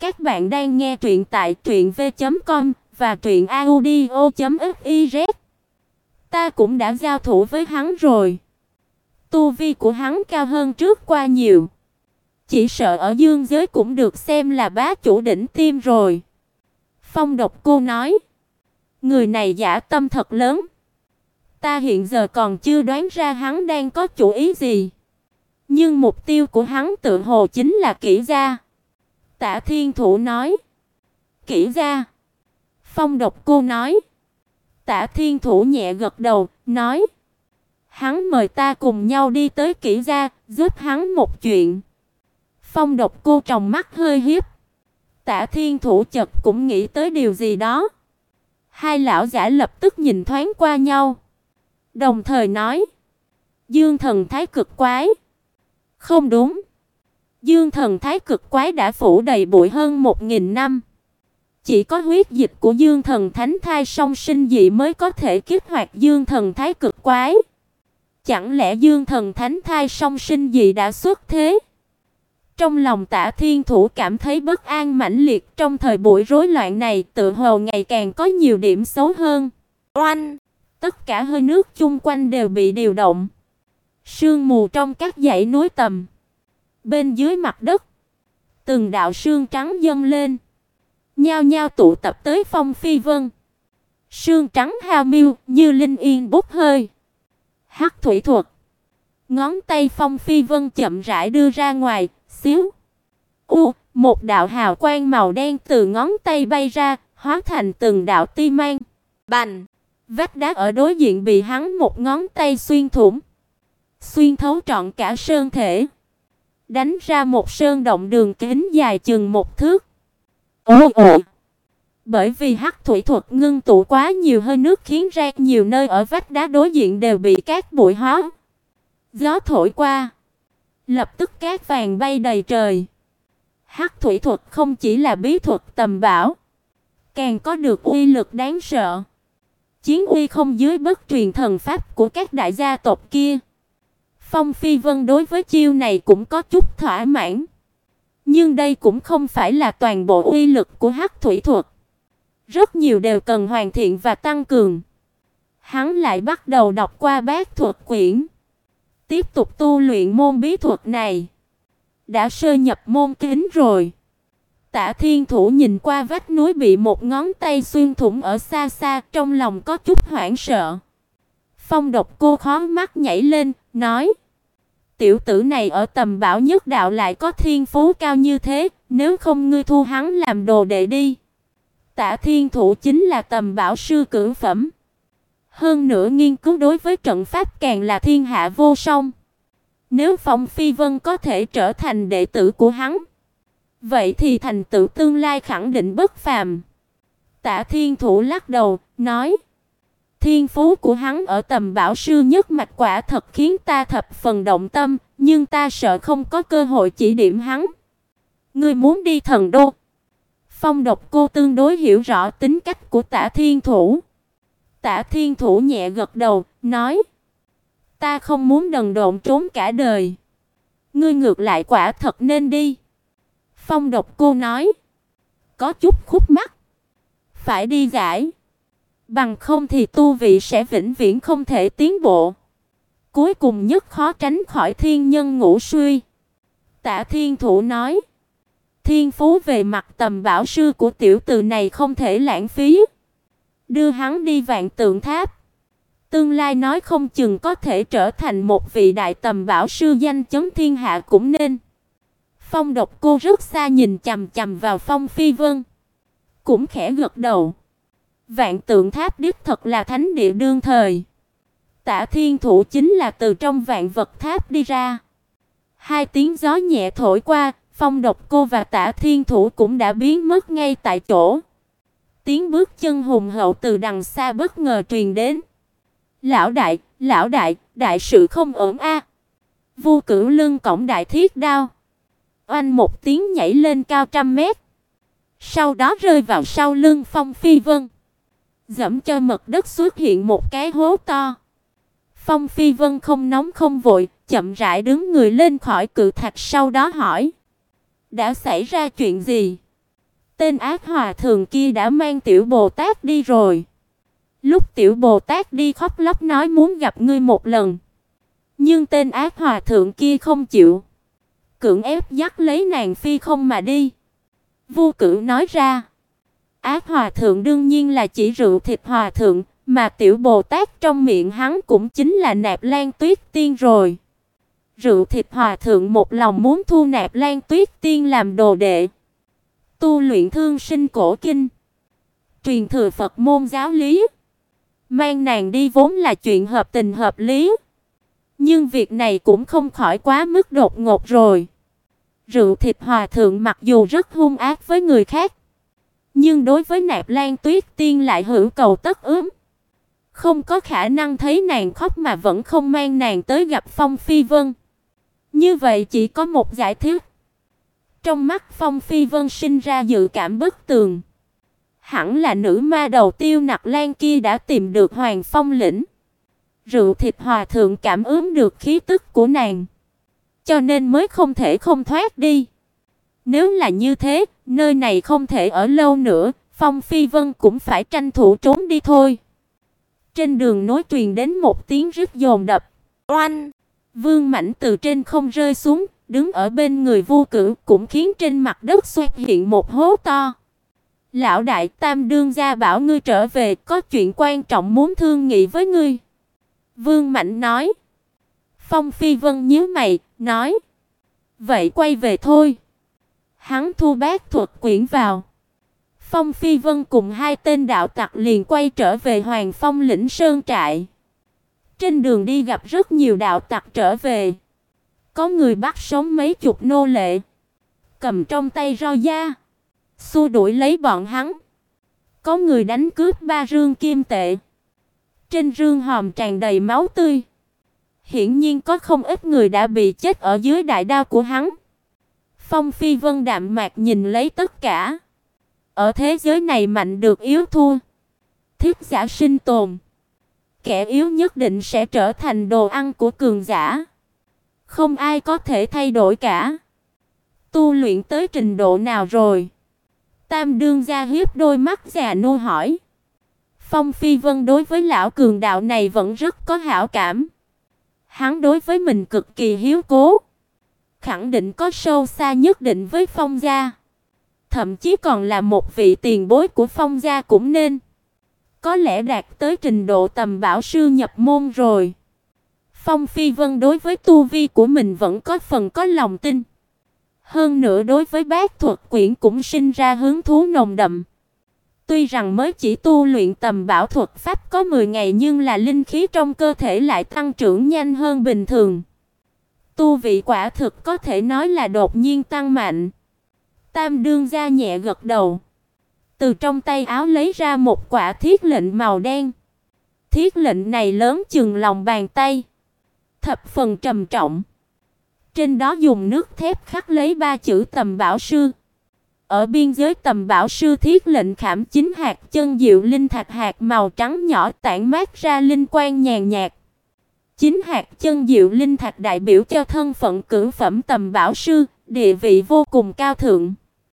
Các bạn đang nghe truyện tại truyệnv.com và truyệnaudio.fiz. Ta cũng đã giao thủ với hắn rồi. Tu vi của hắn cao hơn trước qua nhiều. Chỉ sợ ở dương giới cũng được xem là bá chủ đỉnh tim rồi. Phong độc cô nói. Người này giả tâm thật lớn. Ta hiện giờ còn chưa đoán ra hắn đang có chủ ý gì. Nhưng mục tiêu của hắn tự hồ chính là kỹ gia. Tạ Thiên Thủ nói. Kỹ gia. Phong độc cô nói. Tạ Thiên Thủ nhẹ gật đầu, nói. Hắn mời ta cùng nhau đi tới kỹ gia, giúp hắn một chuyện. Phong độc cô tròng mắt hơi hiếp. Tạ Thiên Thủ chợt cũng nghĩ tới điều gì đó. Hai lão giả lập tức nhìn thoáng qua nhau, đồng thời nói: "Dương thần thái cực quái." Không đúng. Dương thần thái cực quái đã phủ đầy bụi hơn một nghìn năm. Chỉ có huyết dịch của Dương thần thánh thai song sinh dị mới có thể kích hoạt Dương thần thái cực quái. Chẳng lẽ Dương thần thánh thai song sinh dị đã xuất thế? Trong lòng tả Thiên Thủ cảm thấy bất an mãnh liệt, trong thời buổi rối loạn này, tự hồ ngày càng có nhiều điểm xấu hơn. Oanh! Tất cả hơi nước chung quanh đều bị điều động. Sương mù trong các dãy núi tầm. Bên dưới mặt đất, từng đạo sương trắng dâng lên, nhao nhao tụ tập tới Phong Phi Vân. Sương trắng hao miêu như linh yên bốc hơi. Hắc thủy thuật. Ngón tay Phong Phi Vân chậm rãi đưa ra ngoài, xíu. U, một đạo hào quang màu đen từ ngón tay bay ra, hóa thành từng đạo ti mang. Bành! Vách đá ở đối diện bị hắn một ngón tay xuyên thủng, xuyên thấu trọn cả sơn thể, đánh ra một sơn động đường kính dài chừng một thước. Ồ ồ. Bởi vì hắc thủy thuật ngưng tụ quá nhiều hơi nước khiến ra nhiều nơi ở vách đá đối diện đều bị cát bụi hóa. Gió thổi qua, lập tức cát vàng bay đầy trời. Hắc thủy thuật không chỉ là bí thuật tầm bảo, càng có được uy lực đáng sợ. Chiến uy không dưới bất truyền thần pháp của các đại gia tộc kia. Phong Phi Vân đối với chiêu này cũng có chút thỏa mãn. Nhưng đây cũng không phải là toàn bộ uy lực của Hắc thủy thuật. Rất nhiều đều cần hoàn thiện và tăng cường. Hắn lại bắt đầu đọc qua bát thuật quyển, tiếp tục tu luyện môn bí thuật này. Đã sơ nhập môn kính rồi. Tạ Thiên Thủ nhìn qua vách núi bị một ngón tay xuyên thủng ở xa xa, trong lòng có chút hoảng sợ. Phong Độc Cô khó mắt nhảy lên, nói: "Tiểu tử này ở tầm bảo nhất đạo lại có thiên phú cao như thế, nếu không ngươi thu hắn làm đồ đệ đi." Tạ Thiên Thủ chính là tầm bảo sư cửu phẩm. Hơn nữa nghiên cứu đối với trận pháp càng là thiên hạ vô song. Nếu Phong Phi Vân có thể trở thành đệ tử của hắn, vậy thì thành tựu tương lai khẳng định bất phàm. Tạ Thiên Thủ lắc đầu, nói: Thiên phú của hắn ở tầm bảo sư nhất mạch quả thật khiến ta thập phần động tâm, nhưng ta sợ không có cơ hội chỉ điểm hắn. Ngươi muốn đi thần đô? Phong Độc Cô tương đối hiểu rõ tính cách của tả Thiên Thủ. tả Thiên Thủ nhẹ gật đầu, nói: "Ta không muốn đần độn trốn cả đời. Ngươi ngược lại quả thật nên đi." Phong Độc Cô nói: "Có chút khúc mắc, phải đi giải, bằng không thì tu vị sẽ vĩnh viễn không thể tiến bộ." Cuối cùng nhất khó tránh khỏi thiên nhân ngũ suy. Tạ Thiên Thủ nói: Thiên phú về mặt tầm bảo sư của tiểu tử này không thể lãng phí. Đưa hắn đi vạn tượng tháp. Tương lai nói không chừng có thể trở thành một vị đại tầm bảo sư danh chấn thiên hạ cũng nên. Phong độc cô rất xa nhìn chằm chằm vào Phong Phi Vân. Cũng khẽ gật đầu. Vạn tượng tháp đích thật là thánh địa đương thời. Tả thiên thủ chính là từ trong vạn vật tháp đi ra. Hai tiếng gió nhẹ thổi qua, Phong Độc Cô và Tả Thiên Thủ cũng đã biến mất ngay tại chỗ. Tiếng bước chân hùng hậu từ đằng xa bất ngờ truyền đến. "Lão đại, lão đại, đại sự không ổn a." Vu Cửu lưng cổng đại thiết đao. Oanh một tiếng nhảy lên cao trăm mét. Sau đó rơi vào sau lưng Phong Phi Vân. Dẫm cho mặt đất xuất hiện một cái hố to. Phong Phi Vân không nóng không vội, chậm rãi đứng người lên khỏi cự thạch sau đó hỏi: đã xảy ra chuyện gì? Tên ác hòa thượng kia đã mang tiểu Bồ Tát đi rồi. Lúc tiểu Bồ Tát đi khóc lóc nói muốn gặp ngươi một lần. Nhưng tên ác hòa thượng kia không chịu. Cưỡng ép dắt lấy nàng phi không mà đi. Vu Cử nói ra. Ác hòa thượng đương nhiên là chỉ rượu thịt hòa thượng, mà tiểu Bồ Tát trong miệng hắn cũng chính là Nạp Lan Tuyết Tiên rồi. Rượu thịt hòa thượng một lòng muốn thu Nạp Lan Tuyết Tiên làm đồ đệ. Tu luyện thương sinh cổ kinh, truyền thừa Phật môn giáo lý. Mang nàng đi vốn là chuyện hợp tình hợp lý. Nhưng việc này cũng không khỏi quá mức đột ngột rồi. Rượu thịt hòa thượng mặc dù rất hung ác với người khác, nhưng đối với Nạp Lan Tuyết Tiên lại hữu cầu tất ứng. Không có khả năng thấy nàng khóc mà vẫn không mang nàng tới gặp Phong Phi Vân. Như vậy chỉ có một giải thích. Trong mắt Phong Phi Vân sinh ra dự cảm bất tường. Hẳn là nữ ma đầu tiêu nặc lan kia đã tìm được Hoàng Phong lĩnh. Rượu thịt hòa thượng cảm ứng được khí tức của nàng. Cho nên mới không thể không thoát đi. Nếu là như thế, nơi này không thể ở lâu nữa, Phong Phi Vân cũng phải tranh thủ trốn đi thôi. Trên đường nối truyền đến một tiếng rít dồn đập. Oanh! Vương mạnh từ trên không rơi xuống, đứng ở bên người Vu Cử, cũng khiến trên mặt đất xuất hiện một hố to. Lão đại Tam đương gia bảo ngươi trở về, có chuyện quan trọng muốn thương nghị với ngươi." Vương Mạnh nói. Phong Phi Vân nhíu mày, nói: "Vậy quay về thôi." Hắn thu bát thuật quyển vào. Phong Phi Vân cùng hai tên đạo tặc liền quay trở về Hoàng Phong lĩnh sơn trại. Trên đường đi gặp rất nhiều đạo tặc trở về. Có người bắt sống mấy chục nô lệ, cầm trong tay roi da, xua đuổi lấy bọn hắn. Có người đánh cướp ba rương kim tệ. Trên rương hòm tràn đầy máu tươi. Hiển nhiên có không ít người đã bị chết ở dưới đại đao của hắn. Phong Phi Vân đạm mạc nhìn lấy tất cả. Ở thế giới này mạnh được yếu thua. Thiết giả sinh tồn. Kẻ yếu nhất định sẽ trở thành đồ ăn của cường giả. Không ai có thể thay đổi cả. Tu luyện tới trình độ nào rồi? Tam đương gia hiếp đôi mắt già nô hỏi. Phong Phi Vân đối với lão cường đạo này vẫn rất có hảo cảm. Hắn đối với mình cực kỳ hiếu cố, khẳng định có sâu xa nhất định với Phong gia. Thậm chí còn là một vị tiền bối của Phong gia cũng nên. Có lẽ đạt tới trình độ tầm bảo sư nhập môn rồi. Phong Phi Vân đối với tu vi của mình vẫn có phần có lòng tin. Hơn nữa đối với bát thuật quyển cũng sinh ra hứng thú nồng đậm. Tuy rằng mới chỉ tu luyện tầm bảo thuật pháp có 10 ngày nhưng là linh khí trong cơ thể lại tăng trưởng nhanh hơn bình thường. Tu vị quả thực có thể nói là đột nhiên tăng mạnh. Tam đương gia nhẹ gật đầu. Từ trong tay áo lấy ra một quả thiết lệnh màu đen. Thiết lệnh này lớn chừng lòng bàn tay, thập phần trầm trọng. Trên đó dùng nước thép khắc lấy ba chữ Tầm Bảo sư. Ở biên giới Tầm Bảo sư thiết lệnh khảm chính hạt chân diệu linh thạch hạt màu trắng nhỏ tản mát ra linh quang nhàn nhạt. Chính hạt chân diệu linh thạch đại biểu cho thân phận cử phẩm Tầm Bảo sư, địa vị vô cùng cao thượng.